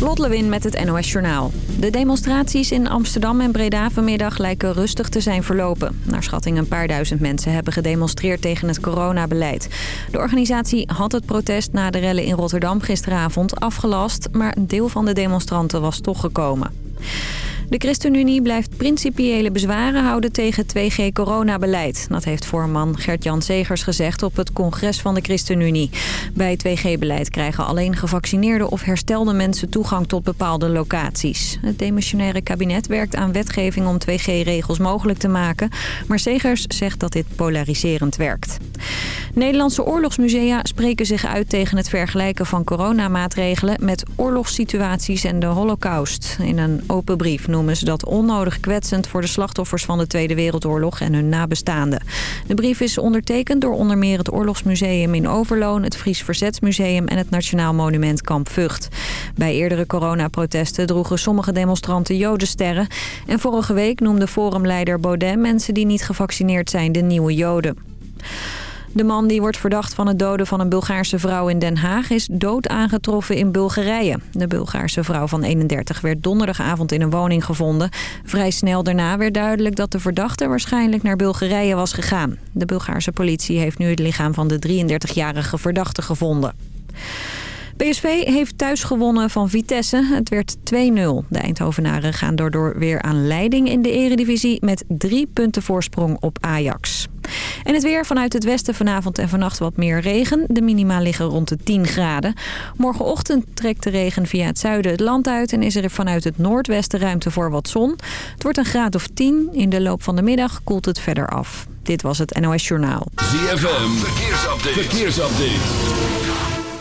Lot Lewin met het NOS Journaal. De demonstraties in Amsterdam en Breda vanmiddag lijken rustig te zijn verlopen. Naar schatting een paar duizend mensen hebben gedemonstreerd tegen het coronabeleid. De organisatie had het protest na de rellen in Rotterdam gisteravond afgelast... maar een deel van de demonstranten was toch gekomen. De ChristenUnie blijft principiële bezwaren houden tegen 2G-coronabeleid. Dat heeft voorman Gert-Jan Segers gezegd op het congres van de ChristenUnie. Bij 2G-beleid krijgen alleen gevaccineerde of herstelde mensen toegang tot bepaalde locaties. Het demissionaire kabinet werkt aan wetgeving om 2G-regels mogelijk te maken. Maar Segers zegt dat dit polariserend werkt. Nederlandse oorlogsmusea spreken zich uit tegen het vergelijken van coronamaatregelen met oorlogssituaties en de holocaust. In een open brief noemen ze dat onnodig kwetsend voor de slachtoffers van de Tweede Wereldoorlog en hun nabestaanden. De brief is ondertekend door onder meer het Oorlogsmuseum in Overloon, het Fries Verzetsmuseum en het Nationaal Monument Kamp Vught. Bij eerdere coronaprotesten droegen sommige demonstranten jodensterren. En vorige week noemde forumleider Baudet mensen die niet gevaccineerd zijn de nieuwe joden. De man die wordt verdacht van het doden van een Bulgaarse vrouw in Den Haag... is dood aangetroffen in Bulgarije. De Bulgaarse vrouw van 31 werd donderdagavond in een woning gevonden. Vrij snel daarna werd duidelijk dat de verdachte waarschijnlijk naar Bulgarije was gegaan. De Bulgaarse politie heeft nu het lichaam van de 33-jarige verdachte gevonden. PSV heeft thuis gewonnen van Vitesse. Het werd 2-0. De Eindhovenaren gaan daardoor weer aan leiding in de eredivisie... met drie punten voorsprong op Ajax. En het weer vanuit het westen vanavond en vannacht wat meer regen. De minima liggen rond de 10 graden. Morgenochtend trekt de regen via het zuiden het land uit... en is er vanuit het noordwesten ruimte voor wat zon. Het wordt een graad of 10. In de loop van de middag koelt het verder af. Dit was het NOS Journaal. ZFM, verkeersupdate. verkeersupdate.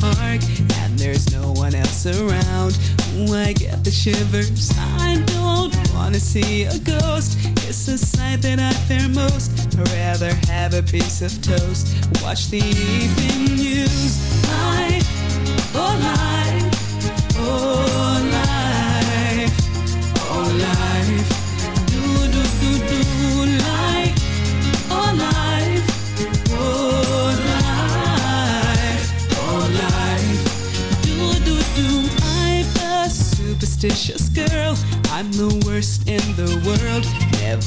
Park and there's no one else around. Ooh, I get the shivers. I don't wanna see a ghost. It's a sight that I fear most. I'd rather have a piece of toast. Watch the evening news. Life,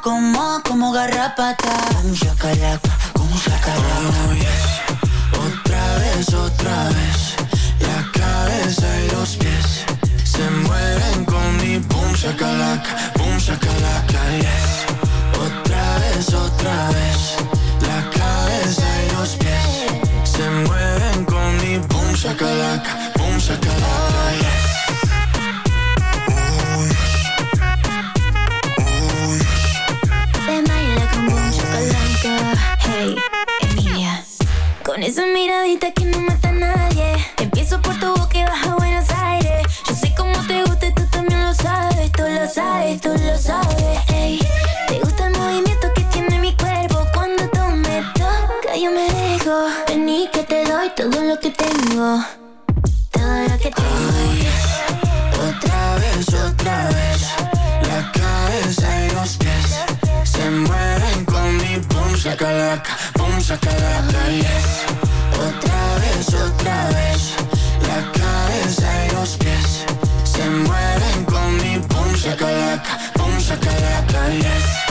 como, como, garrapata. Un shakalaka, como shakalaka. Oh, yes. Otra vez, otra vez. La cabeza y los pies se mueven con mi boom shakalaka vivo todo lo que tengo. Otra vez, otra vez, la cabeza y los pies se mueren con mi pum sacalaca, pum sacalaca, yes. Otra vez, otra vez, la cabeza y los pies se mueren con mi pum sacalaca, pum sacalaca, yes.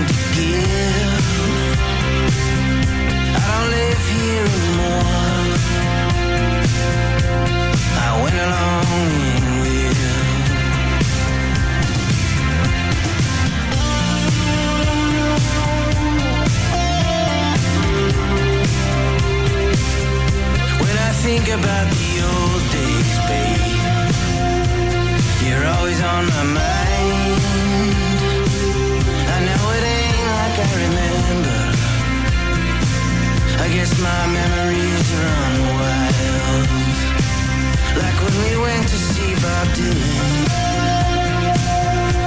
I don't live here anymore. I went along with. When I think about the old days, babe, you're always on my mind remember. I guess my memories run wild. Like when we went to see Bob Dylan.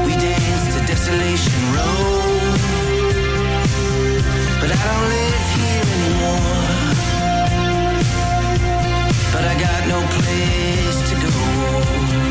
We danced to Desolation Road. But I don't live here anymore. But I got no place to go.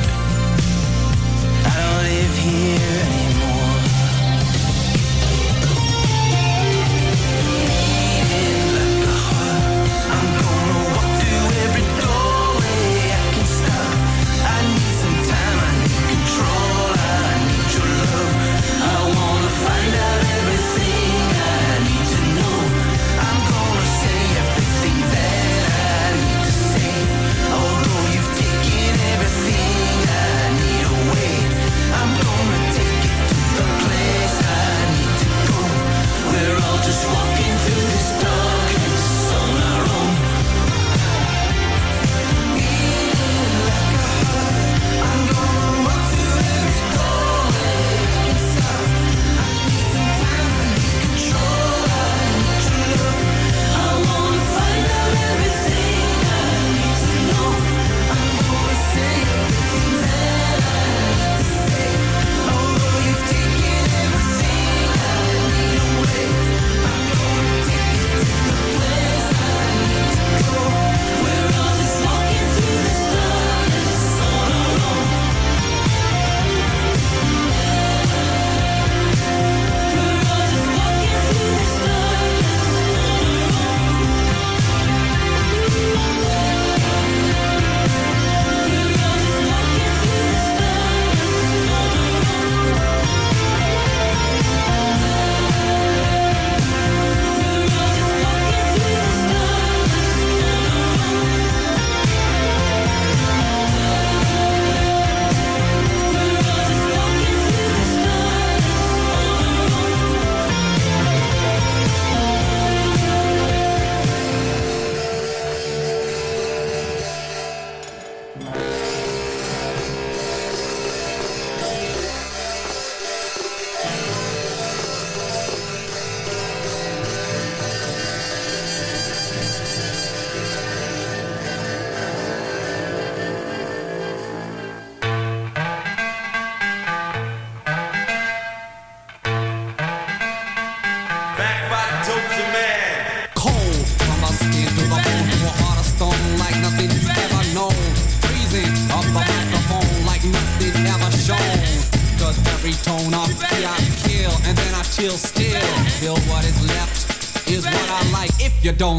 I don't live here anymore.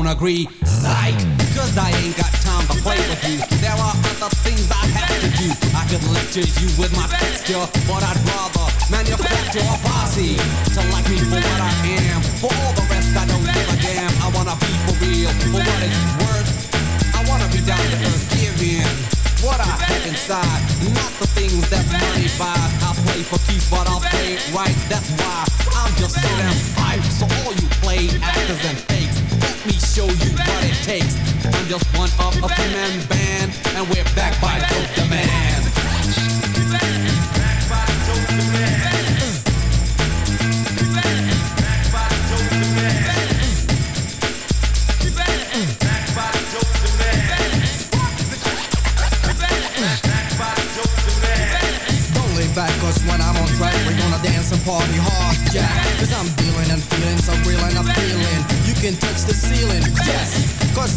Don't agree.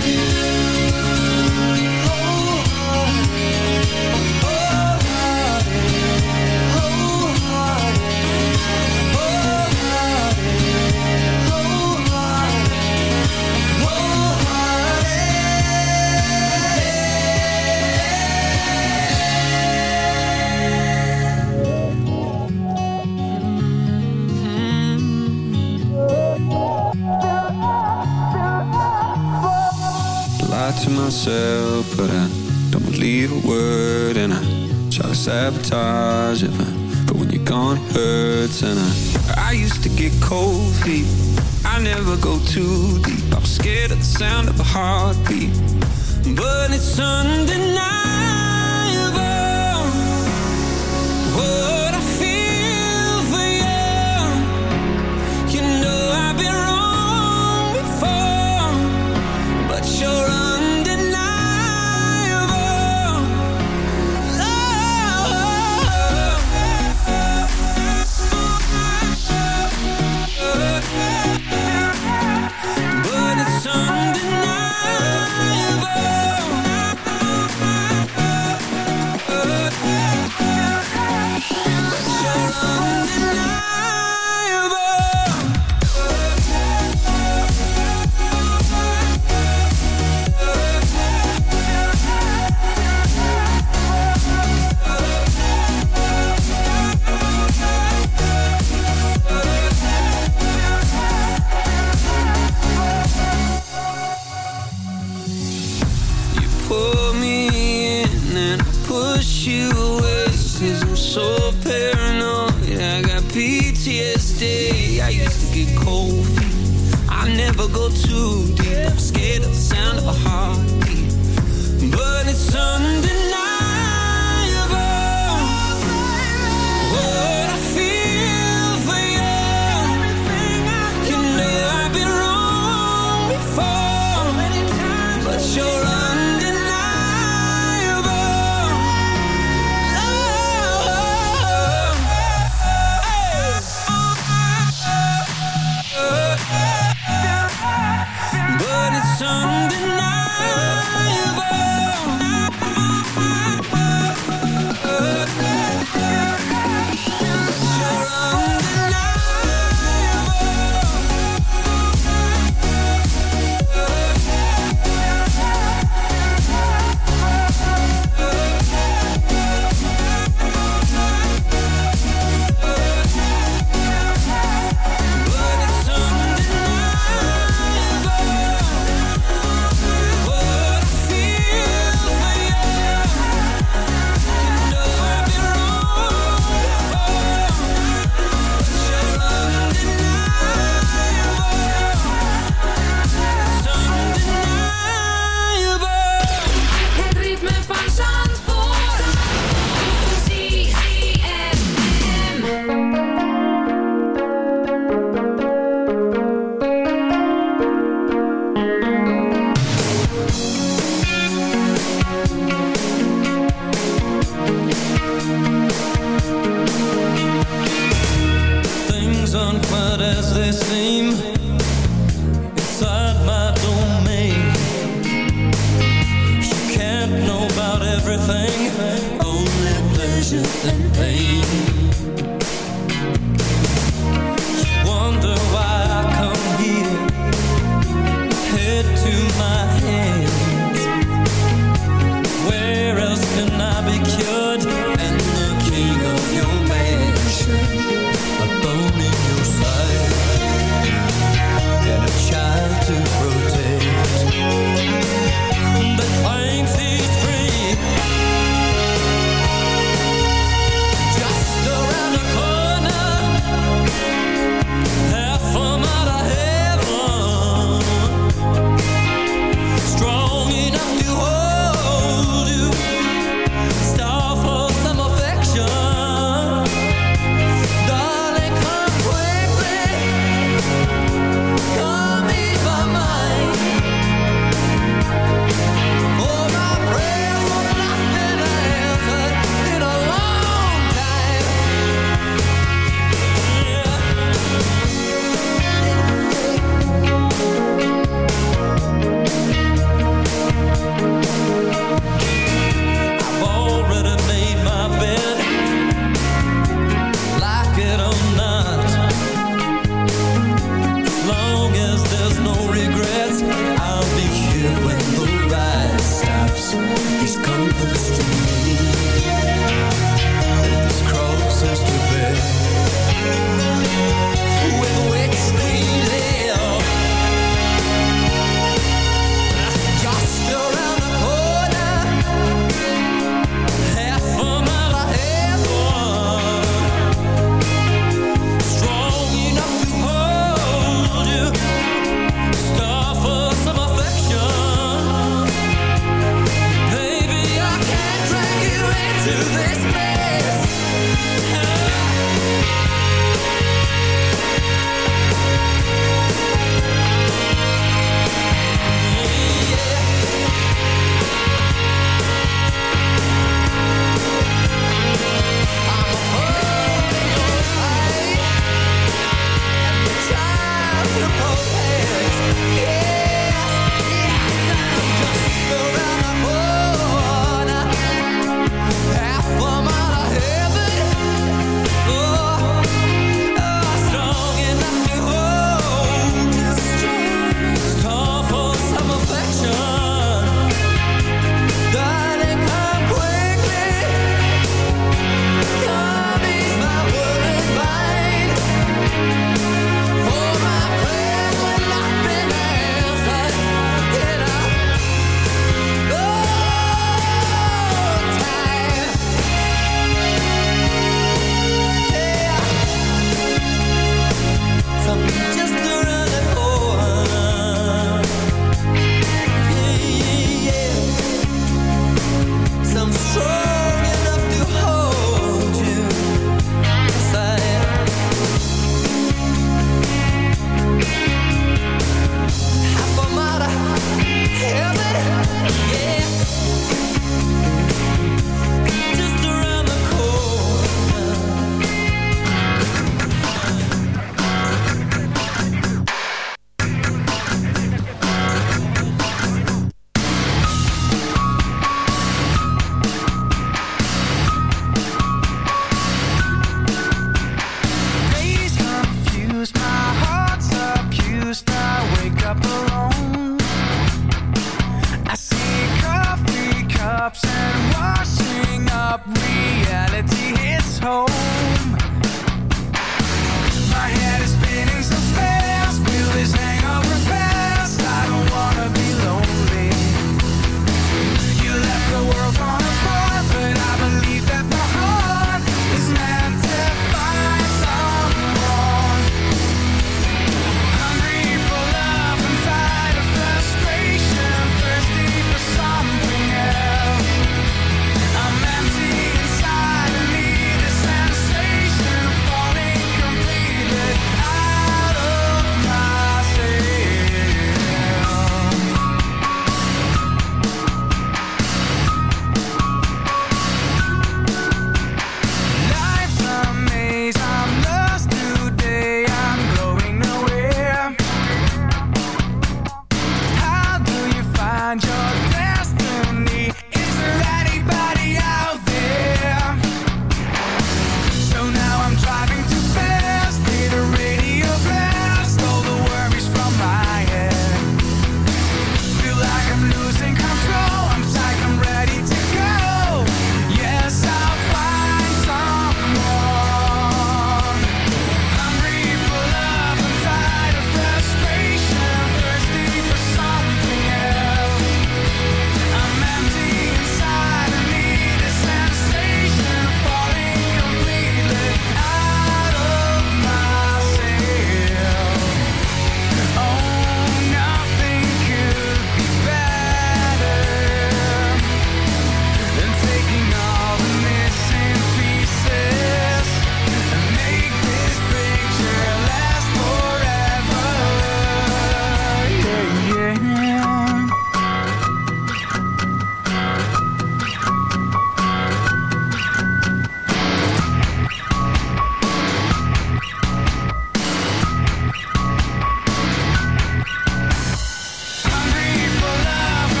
Do. But when you're gone, hurts, and I, I used to get cold feet. I never go too deep. I'm scared of the sound of a heartbeat, but it's Sunday night. paranoid. I got PTSD. I used to get cold feet. I never go too deep. I'm scared of the sound of a heartbeat. But it's undeniable and pain.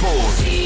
Zandvoort.